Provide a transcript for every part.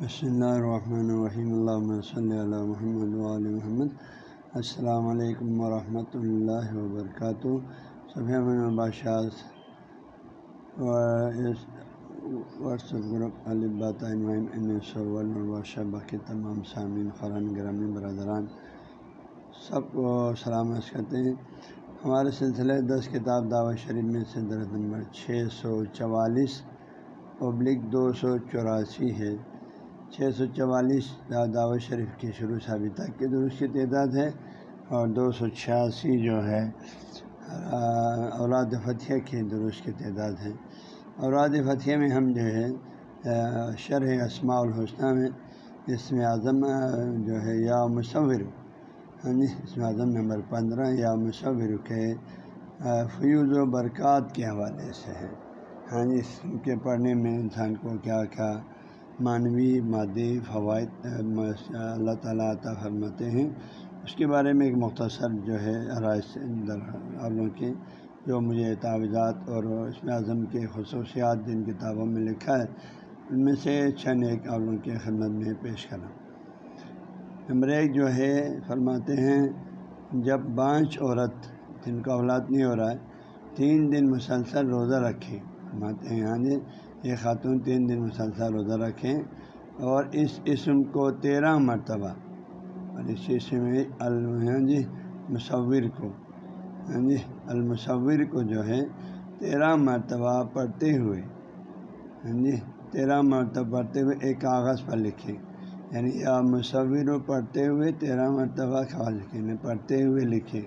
بسم اللہ الرحمن الرحیم اللہ صلی اللہ محمد علیہ محمد السلام علیکم ورحمۃ اللہ وبرکاتہ صفحہ بادشاہ واٹس ایپ گروپ البات بادشاہ باقی تمام سامعین قرآن گرامی برادران سب کو سلامت کرتے ہیں ہمارے سلسلے دس کتاب دعوت شریف میں سے درد نمبر چھ سو چوالیس پبلک دو سو چوراسی ہے۔ چھ سو چوالیس دعوت شریف کی شروع سے ابھی تک کی درست کی تعداد ہے اور دو سو چھیاسی جو ہے اولاد فتح کی درست کی تعداد ہے۔ اولاد فتح میں ہم جو ہے شرح اسماع الحسنہ میں اسم اعظم جو ہے یا مصور ہاں جی اسم اعظم نمبر پندرہ، یا مصور کے فیوز و برکات کے حوالے سے ہے۔ ہاں جی اس کے پڑھنے میں انسان کو کیا کیا معنوی مادی، فوائد اللہ تعالیٰ عطا فرماتے ہیں۔ اس کے بارے میں ایک مختصر جو ہے عرائض کی جو مجھے تعویذات اور اس میں اعظم کے خصوصیات جن کتابوں میں لکھا ہے، ان میں سے چند ایک عالم کی خدمت میں پیش کرا نمبر ایک جو ہے، فرماتے ہیں، جب بانچ عورت جن کا اولاد نہیں ہو رہا ہے، تین دن مسلسل روزہ رکھے، فرماتے ہیں ہاں جی یہ خاتون تین دن مسلسل روزہ رکھیں اور اس اسم کو تیرہ مرتبہ اور اس اسم میں ہاں جی مصور کو ہاں جی المصور کو جو ہے تیرہ مرتبہ پڑھتے ہوئے ہاں جی تیرہ مرتبہ پڑھتے ہوئے ایک کاغذ پر لکھیں۔ یعنی یا مصور پڑھتے ہوئے تیرہ مرتبہ کاغذ لکھیں یعنی پڑھتے ہوئے لکھیں۔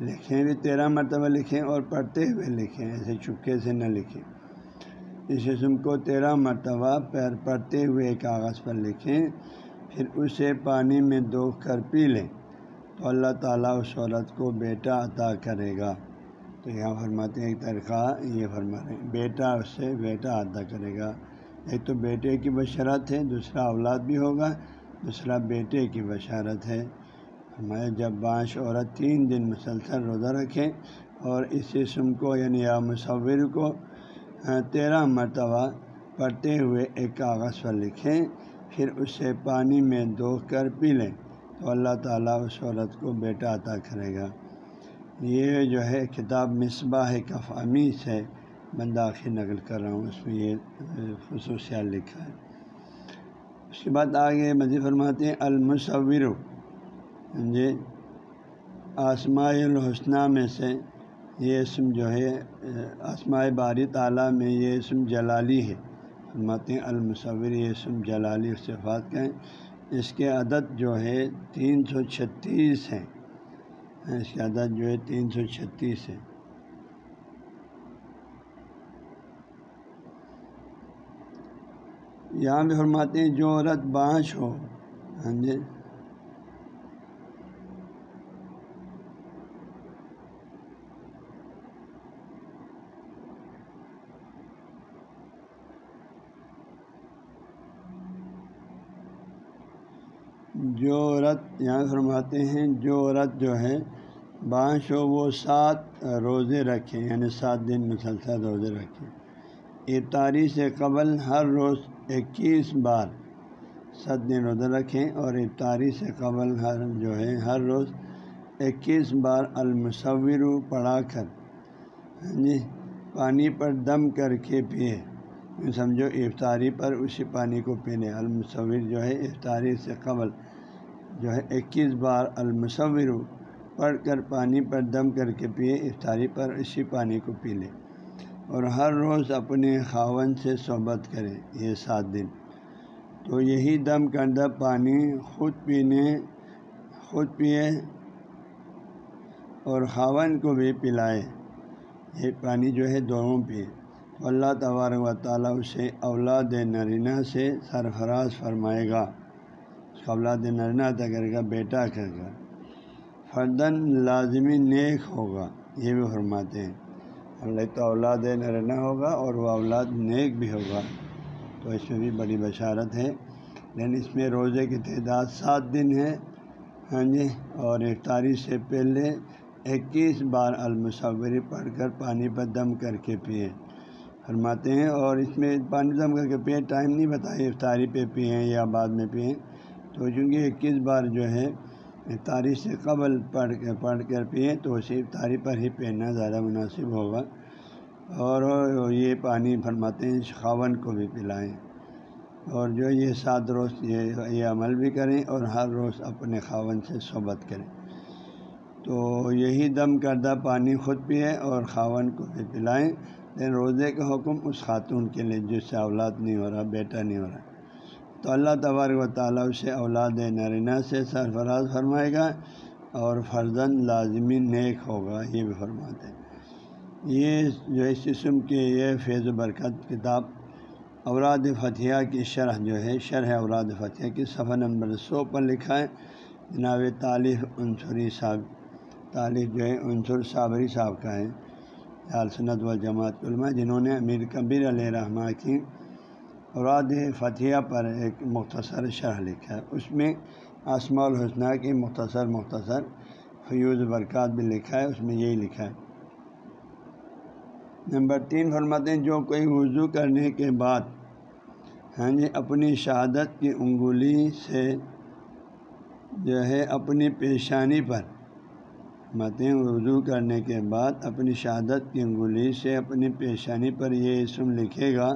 لکھیں بھی تیرہ مرتبہ لکھیں اور پڑھتے ہوئے لکھیں، ایسے چپکے سے نہ لکھیں۔ اس اسم کو تیرہ مرتبہ پیر پڑتے ہوئے کاغذ پر لکھیں، پھر اسے پانی میں دو کر پی لیں۔ تو اللہ تعالیٰ اس عورت کو بیٹا عطا کرے گا۔ تو یہاں فرماتے ہیں، ایک طریقہ یہ فرما رہے ہیں، بیٹا اس سے بیٹا عطا کرے گا۔ ایک تو بیٹے کی بشرت ہے، دوسرا اولاد بھی ہوگا، دوسرا بیٹے کی بشارت ہے۔ ہمارے جب بانش عورت تین دن مسلسل روزہ رکھیں اور اس اسم کو یعنی یا مصور کو ہاں، تیرہ مرتبہ پڑھتے ہوئے ایک کاغذ پر لکھیں، پھر اسے پانی میں دو کر پی لیں تو اللہ تعالیٰ اس عورت کو بیٹا عطا کرے گا۔ یہ جو ہے، کتاب مصباح کف امیس ہے۔ میں داخل نقل کر رہا ہوں، اس میں یہ خصوصیات لکھا ہے۔ اس کے بعد آگے مزید فرماتے ہیں، المصور ہاں جی آسماء الحسنہ میں سے یہ اسم جو ہے، آسماء باری تعالیٰ میں یہ اسم جلالی ہے۔ فرماتے المصور یہ اسم جلالی صفات کا ہے۔ اس کے عدد جو ہے، تین سو چھتیس ہے اس کی عدد جو ہے، تین سو چھتیس ہے یہاں بھی فرماتے ہیں، جو عورت بانش ہو ہاں جی جو عورت یہاں فرماتے ہیں، جو عورت جو ہے، بانش ہو، وہ سات روزے رکھیں یعنی سات دن مسلسل روزے رکھیں افطاری سے قبل ہر روز اکیس بار سات دن روزہ رکھیں، اور افطاری سے قبل ہر جو ہے، ہر روز اکیس بار المصور پڑھا کر ہاں جی پانی پر دم کر کے پیے یعنی سمجھو افطاری پر اسی پانی کو پینے، المصور جو ہے افطاری سے قبل جو ہے اکیس بار المصور پڑھ کر پانی پر دم کر کے پیے، افطاری پر اسی پانی کو پی لے۔ اور ہر روز اپنے خاون سے صحبت کرے یہ سات دن۔ تو یہی دم کردہ پانی خود پینے، خود پیے اور خاون کو بھی پلائے۔ یہ پانی جو ہے دونوں پیے۔ تو اللہ تبارک و تعالیٰ اسے اولاد نرینہ سے سرفراز فرمائے گا۔ اولاد نرنا عطا کرے گا بیٹا کرے گا۔ فردن لازمی نیک ہوگا، یہ بھی فرماتے ہیں۔ اللہ تو اولاد نرنا ہوگا اور وہ اولاد نیک بھی ہوگا۔ تو اس میں بھی بڑی بشارت ہے۔ لیکن اس میں روزے کی تعداد سات دن ہے۔ ہاں جی اور افطاری سے پہلے اکیس بار المصوری پڑھ کر پانی پر دم کر کے پیے۔ فرماتے ہیں اور اس میں پانی دم کر کے پیے، ٹائم نہیں بتائے افطاری پہ پئیں یا بعد میں پئیں تو چونکہ اکیس بار جو ہے افطاری سے قبل پڑھ کے پڑھ کر پئیں تو اسی افطاری پر ہی پہننا زیادہ مناسب ہوگا۔ اور یہ پانی فرماتے ہیں خاون کو بھی پلائیں۔ اور جو یہ سات روز یہ یہ عمل بھی کریں اور ہر روز اپنے خاون سے صحبت کریں۔ تو یہی دم کردہ پانی خود پئیں اور خاون کو بھی پلائیں۔ لیکن روزے کا حکم اس خاتون کے لیے، جس سے اولاد نہیں ہو رہا، بیٹا نہیں ہو رہا۔ تو اللہ تبارک و تعالیٰ اسے اولاد نرینہ سے سرفراز فرمائے گا اور فرزن لازمی نیک ہوگا، یہ بھی فرماتے ہیں۔ یہ جو اس قسم کے یہ فیض و برکت کتاب اوراد فتح کی شرح جو ہے، شرح اوراد فتح کی صفحہ نمبر سو پر لکھا ہے۔ جناب طالف عنصری صاحب طالف جو ہے عنصر صابری صاحب کا ہے۔ سنت و جماعت علماء، جنہوں نے امیر کبیر علیہ رحمٰ کی اوراد فتح پر ایک مختصر شرح لکھا ہے۔ اس میں آسما الحسنہ کی مختصر مختصر فیوز برکات بھی لکھا ہے، اس میں یہی لکھا ہے۔ نمبر تین فرماتے ہیں، جو کوئی وضو کرنے کے بعد ہاں جی اپنی شہادت کی انگلی سے جو ہے اپنی پیشانی پر متیں وضو کرنے کے بعد اپنی شہادت کی انگلی سے اپنی پیشانی پر یہ اسم لکھے گا۔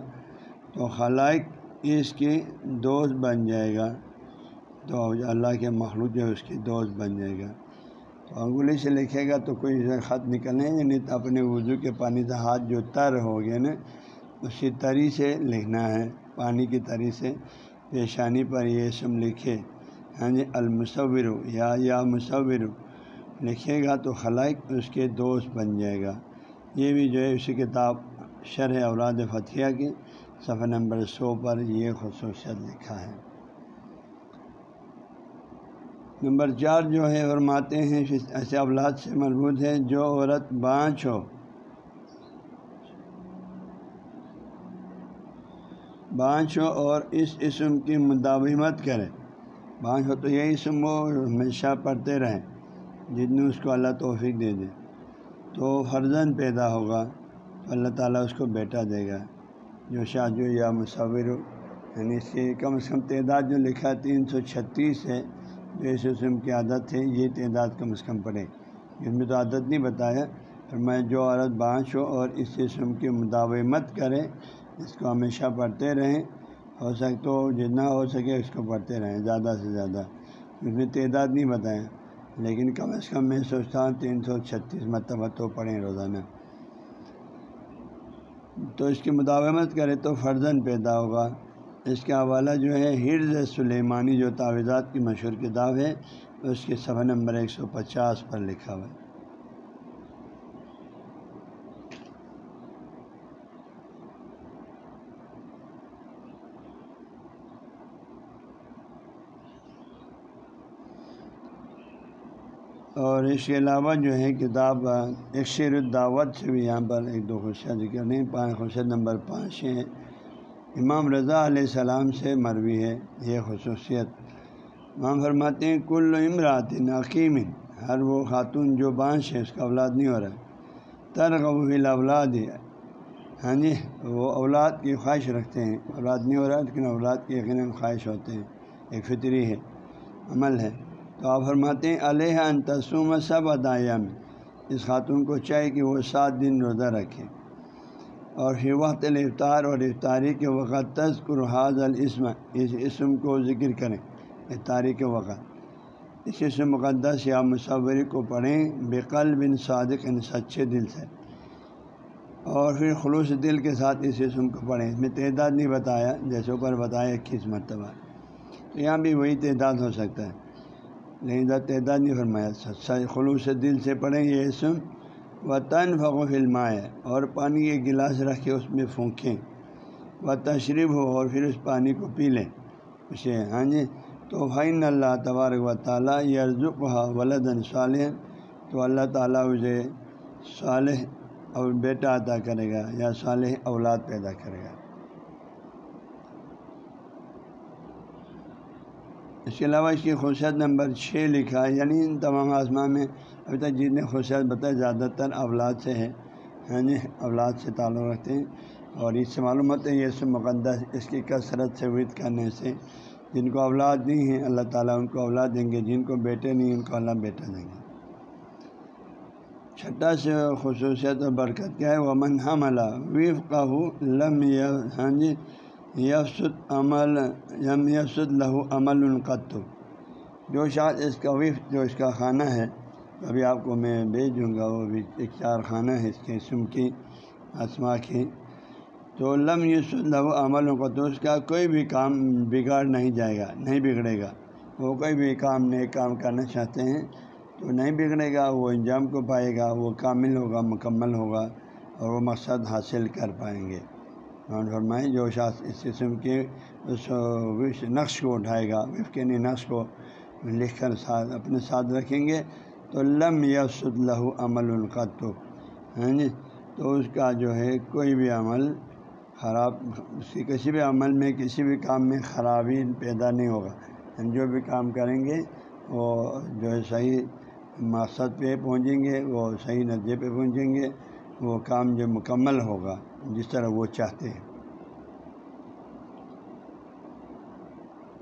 تو خلائق اس کی دوست بن جائے گا۔ تو اللہ کے مخلوق جو ہے اس کی دوست بن جائے گا۔ تو انگلی سے لکھے گا تو کوئی خط نکلنے گا، نہیں تو اپنے وضو کے پانی سے ہاتھ جو تر ہو گیا نا، اسی تری سے لکھنا ہے۔ پانی کی تری سے پیشانی پر یہ اسم لکھے۔ ہاں جی المصور، یا یا مصور۔ لکھے گا تو خلائق اس کے دوست بن جائے گا۔ یہ بھی جو ہے اسی کتاب شرح اولاد فتح کی صفحہ نمبر سو پر یہ خصوصیت لکھا ہے۔ نمبر چار جو ہے، فرماتے ہیں ایسے اولاد سے مربوط ہے جو عورت بانچ ہو۔ بانچ ہو اور اس اسم کی مداومت کرے۔ بانچ ہو تو یہ اسم وہ ہمیشہ پڑھتے رہیں، جتنی اس کو اللہ توفیق دے دے۔ تو فرزن پیدا ہوگا، تو اللہ تعالیٰ اس کو بیٹا دے گا۔ جو شاہجو یا مصور یعنی اس کی کم از کم تعداد جو لکھا تین سو چھتیس ہے، جو اس اسم کی عادت ہے، یہ تعداد کم از کم پڑے اس میں تو عادت نہیں بتایا پھر میں جو عورت بانچ ہو اور اس اسم کی مداومت کرے، اس کو ہمیشہ پڑھتے رہیں۔ ہو سکے تو جتنا ہو سکے اس کو پڑھتے رہیں، زیادہ سے زیادہ۔ اس میں تعداد نہیں بتایا، لیکن کم از کم میں سوچتا ہوں تین سو چھتیس مرتبہ تو پڑھیں روزانہ۔ تو اس کی مداومت کرے تو فرزن پیدا ہوگا۔ اس کا حوالہ جو ہے، حرز سلیمانی جو تعویذات کی مشہور کتاب ہے، اس کے صفحہ نمبر ایک سو پچاس پر لکھا ہوا ہے۔ اور اس کے علاوہ جو ہے کتاب، ایک شیر الدعوت سے بھی یہاں پر ایک دو خوشیاں ذکر نہیں، پانچ خوشیت نمبر پانچ ہیں۔ امام رضا علیہ السلام سے مروی ہے، یہ خصوصیت۔ امام فرماتے ہیں، کل امرات نقیم ہر وہ خاتون جو بانش ہے، اس کا اولاد نہیں ہو رہا۔ ترغب اولاد ہے ہاں جی وہ اولاد کی خواہش رکھتے ہیں۔ اولاد نہیں ہو رہا، لیکن اولاد کی یقیناً خواہش ہوتے ہیں۔ ایک فطری ہے، عمل ہے۔ تو آپ فرماتے ہیں، علیہ انتسوم سب ادایا میں اس خاتون کو چاہیے کہ وہ سات دن روزہ رکھے۔ اور پھر وقت الفطار اور افطاری کے وقت تذکر حاض الاسم، اس اسم کو ذکر کریں، افطاری کے وقت۔ اس اسم مقدس یا مصوری کو پڑھیں بےقل بن صادق ان سچے دل سے۔ اور پھر خلوص دل کے ساتھ اس اسم کو پڑھیں۔ اس میں تعداد نہیں بتایا، جیسے اوپر بتایا، اکیس مرتبہ۔ تو یہاں بھی وہی تعداد ہو سکتا ہے۔ لیکن تعداد نہیں فرمایا خلوص دل سے پڑھیں یہ اسم و تن فقو فلمائے اور پانی کے گلاس رکھ کے اس میں پھونکیں۔ و تشریف ہو اور پھر اس پانی کو پی لیں۔ اسے ہاں جی تو فائن اللہ تبارک و تعالیٰ یرزق ولدن صالح تو اللہ تعالیٰ اسے صالح اور بیٹا عطا کرے گا یا صالح اولاد پیدا کرے گا۔ اس کے علاوہ اس کی خوشیت نمبر چھ لکھا ہے یعنی ان تمام آسمان میں ابھی تک جتنے خوشیت بتائے زیادہ تر اولاد سے ہے ہاں جی اولاد سے تعلق رکھتے ہیں۔ اور اس سے معلومات ہے یہ سب مقدس اس کی کثرت سے ورد کرنے سے جن کو اولاد نہیں ہیں اللہ تعالیٰ ان کو اولاد دیں گے، جن کو بیٹے نہیں، ان کو اللہ بیٹا دیں گے۔ چھٹا سے خصوصیت و برکت کیا ہے؟ وہ من حملہ ویف کا ہو لم ہاں جی یفسد عمل، یم یفسد لہو عمل القت جو شاید اس کا وف جو اس کا خانہ ہے، ابھی آپ کو میں بھیج دوں گا، وہ بھی ایک چار خانہ ہے اس کے سم کی، اسما کی. تو لم یوس لہو عمل کا اس کا کوئی بھی کام بگاڑ نہیں جائے گا، نہیں بگڑے گا. وہ کوئی بھی کام نئے کام کرنا چاہتے ہیں، تو نہیں بگڑے گا، وہ انجام کو پائے گا، وہ کامل ہوگا، مکمل ہوگا، اور وہ مقصد حاصل کر پائیں گے. فرمائیں جو شاخ اس قسم کے اس نقش کو اٹھائے گا وف کے نقش کو لکھ کر ساتھ اپنے ساتھ رکھیں گے، تو لم یسد لہو عمل القت ہاں جی؟ تو اس کا جو ہے کوئی بھی عمل خراب، اس کی کسی بھی عمل میں، کسی بھی کام میں خرابی پیدا نہیں ہوگا۔ ہم جو بھی کام کریں گے، وہ جو ہے صحیح مقصد پہ پہنچیں گے، وہ صحیح نتیجے پہ پہنچیں گے، وہ کام جو مکمل ہوگا۔ جس طرح وہ چاہتے ہیں۔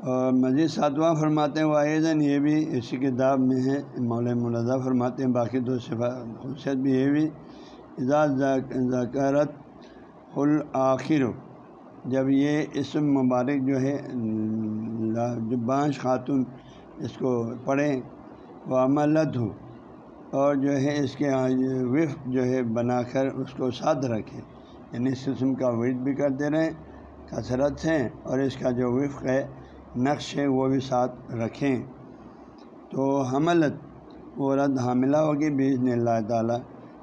اور مزید ساتواں فرماتے ہیں وہ یہ بھی اسی کتاب میں ہے مول ملزہ فرماتے ہیں، باقی دو خصوصیت بھی یہ بھی ذکرت الآخر جب یہ اسم مبارک جو ہے جو بانش خاتون اس کو پڑھیں وہ عملت ہو اور جو ہے اس کے وفق جو ہے، بنا کر اس کو ساتھ رکھیں۔ یعنی اس قسم کا ورد بھی کرتے رہیں، کثرت سے، اور اس کا جو وفق ہے، نقش ہے، وہ بھی ساتھ رکھیں۔ تو حملت، وہ رد حاملہ ہوگی بیچ اللہ تعالیٰ۔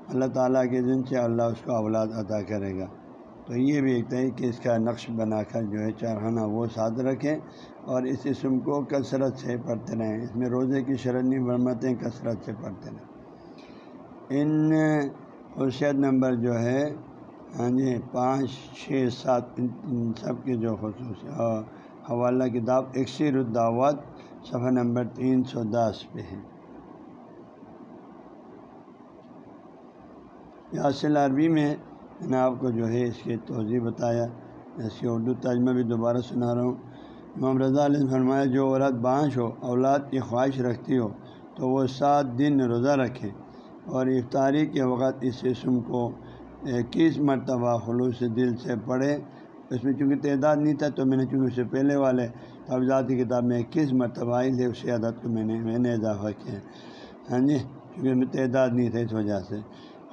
اللہ تعالیٰ کے دن سے اللہ اس کو اولاد عطا کرے گا۔ تو یہ بھی ایک ہے کہ اس کا نقش بنا کر جو ہے چارخانہ وہ ساتھ رکھیں، اور اس اسم کو کثرت سے پڑھتے رہیں۔ اس میں روزے کی شرنی برمتیں کثرت سے پڑھتے رہیں۔ ان خصوصیت نمبر جو ہے ہاں جی پانچ، چھ، سات، ان سب کے جو خصوص حوالہ کتاب اکثر الدعوت صفحہ نمبر تین سو دس پہ ہے۔ یاسل عربی میں میں نے آپ کو جو ہے اس کی توضیع بتایا، اس کی اردو ترجمہ بھی دوبارہ سنا رہا ہوں۔ امام رضا علیہ فرمایا، جو عورت بانش ہو، اولاد کی خواہش رکھتی ہو، تو وہ سات دن روزہ رکھے اور افطاری کے وقت اس اسم کو اکیس مرتبہ خلوص دل سے پڑھے۔ اس میں چونکہ تعداد نہیں تھا تو میں نے چونکہ اس سے پہلے والے کی کتاب میں اکیس مرتبہ آئی تھی اسی عادت کو میں نے میں نے اضافہ کیا۔ ہاں جی چونکہ میں تعداد نہیں تھا اس وجہ سے۔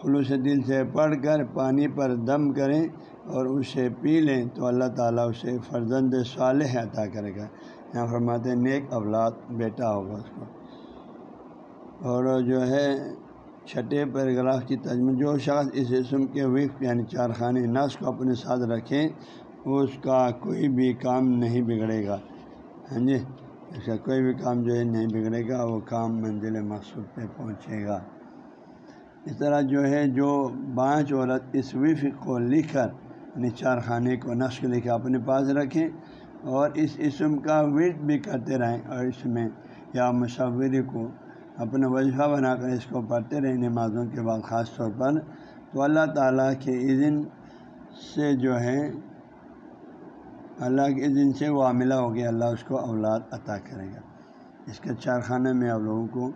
خلوص دل سے پڑھ کر پانی پر دم کریں اور اسے پی لیں تو اللہ تعالیٰ اسے فرزند صالح عطا کرے گا۔ یہاں فرماتے ہیں، نیک اولاد بیٹا ہوگا اس کو۔ اور جو ہے چھٹے پیراگراف کی تجمہ جو شخص اس اسم کے وقف یعنی چار خانے نس کو اپنے ساتھ رکھیں اس کا کوئی بھی کام نہیں بگڑے گا۔ ہاں جی؟ اس کا کوئی بھی کام جو ہے نہیں بگڑے گا، وہ کام منزل مقصود پہ پہنچے گا۔ اس طرح جو ہے، جو بانچ عورت اس وف کو لکھ کر یعنی چار خانے کو نقش لکھ کے اپنے پاس رکھیں اور اس اسم کا ورد بھی کرتے رہیں اور اس میں یا مصوری کو اپنا وظیفہ بنا کر اس کو پڑھتے رہیں نمازوں کے بعد خاص طور پر، تو اللہ تعالیٰ کے اذن سے جو ہے، اللہ کے اذن سے وہ عاملہ ہو گیا، اللہ اس کو اولاد عطا کرے گا۔ اس کے چار خانے میں آپ لوگوں کو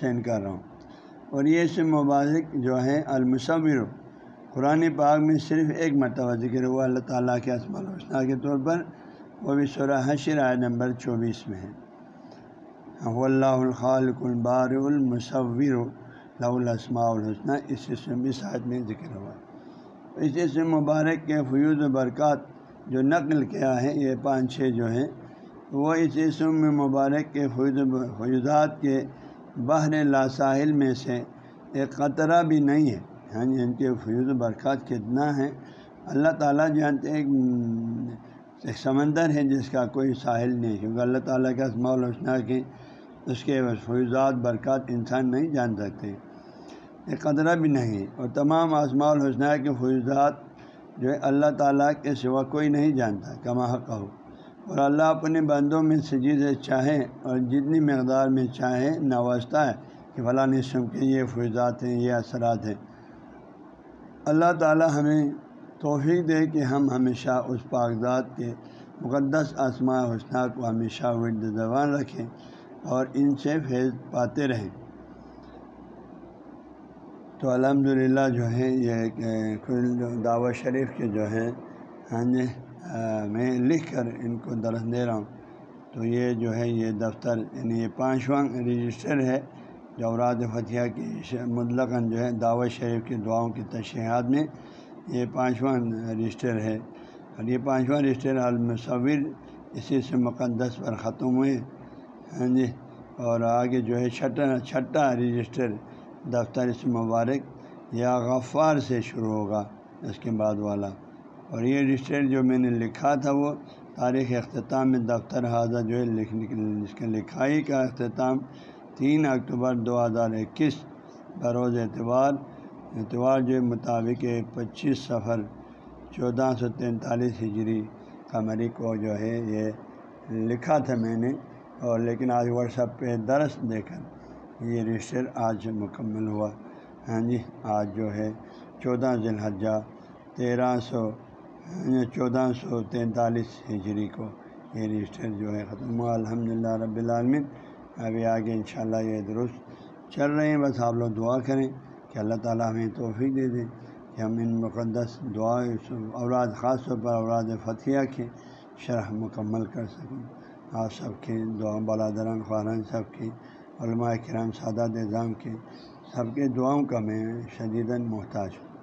سینڈ کر رہا ہوں۔ اور یہ سے مبارک جو ہے، المصور۔ قرآن پاک میں صرف ایک مرتبہ ذکر ہوا، اللہ تعالیٰ کے اسماء الحسنہ کے طور پر، وہ بھی سورہ حشر آئے نمبر چوبیس میں ہے۔ اللہ الخالق البار المصور الاسماء الحسنہ اس اسم اس حد میں ذکر ہوا اس اسم مبارک کے فیوز و برکات جو نقل کیا ہے، یہ پانچ چھ جو ہیں، وہ اس اسم مبارک کے فیوز فیوزات کے بحر لا ساحل میں سے ایک قطرہ بھی نہیں ہے۔ ہاں جی ان کے فیوز و برکات کتنا ہے اللہ تعالیٰ جانتے ہیں، ایک سمندر ہے جس کا کوئی ساحل نہیں کیونکہ اللہ تعالیٰ کا اسماع الحسنہ کی اس کے فیوزات برکات انسان نہیں جان سکتے۔ ایک قطرہ بھی نہیں۔ اور تمام آسماء الحسنہ کے فیوزات جو ہے اللہ تعالیٰ کے سوا کوئی نہیں جانتا، کما حق ہو۔ اور اللہ اپنے بندوں میں سے جسے چاہیں اور جتنی مقدار میں چاہیں نوازتا ہے کہ فلاں نسم کے یہ فیضات ہیں، یہ اثرات ہیں۔ اللہ تعالیٰ ہمیں توفیق دے کہ ہم ہمیشہ اس کاغذات کے مقدس آسما حسنہ کو ہمیشہ ورد زبان رکھیں۔ اور ان سے فیض پاتے رہیں تو الحمد للہ جو ہے، یہ دعوت شریف کے جو ہے ہاں جی میں لکھ کر ان کو درس دے رہا ہوں۔ تو یہ جو ہے، یہ دفتر یعنی یہ پانچواں رجسٹر ہے، جو اوراد فتح کی مطلق جو ہے، دعوت شریف کی دعاؤں کی تشہیرات میں یہ پانچواں رجسٹر ہے۔ اور یہ پانچواں رجسٹر المصور اسی سے مقدس پر ختم ہوئے۔ ہاں جی اور آگے جو ہے چھٹا چھٹا رجسٹر دفتر اس مبارک، یا غفار سے شروع ہوگا اس کے بعد والا۔ اور یہ رجسٹر جو میں نے لکھا تھا وہ تاریخ اختتام میں دفتر حاضر جو ہے لکھ، اس کے لکھائی کا اختتام تین اکتوبر دو ہزار اکیس بروز اعتبار اتوار جو مطابق پچیس سفر چودہ سو تینتالیس ہجری قمری کو جو ہے یہ لکھا تھا میں نے۔ اور لیکن آج واٹسپ پہ درس دے کر یہ رجسٹر آج مکمل ہوا۔ ہاں جی آج جو ہے چودہ ذی الحجہ تیرہ سو ہاں جی، چودہ سو تینتالیس ہجری کو یہ رجسٹر جو ہے ختم ہوا۔ الحمد للہ رب العالمین، ابھی آگے انشاءاللہ یہ درست چل رہے ہیں۔ بس آپ لوگ دعا کریں کہ اللہ تعالیٰ ہمیں توفیق دے دیں کہ ہم ان مقدس دعا اوراد خاص طور پر اوراد فتح کی شرح مکمل کر سکیں۔ آپ سب کی دعا برادران خارن سب کی علماء کرام، سادات نظام کی سب کے دعاؤں کا میں شدیداً محتاج ہوں۔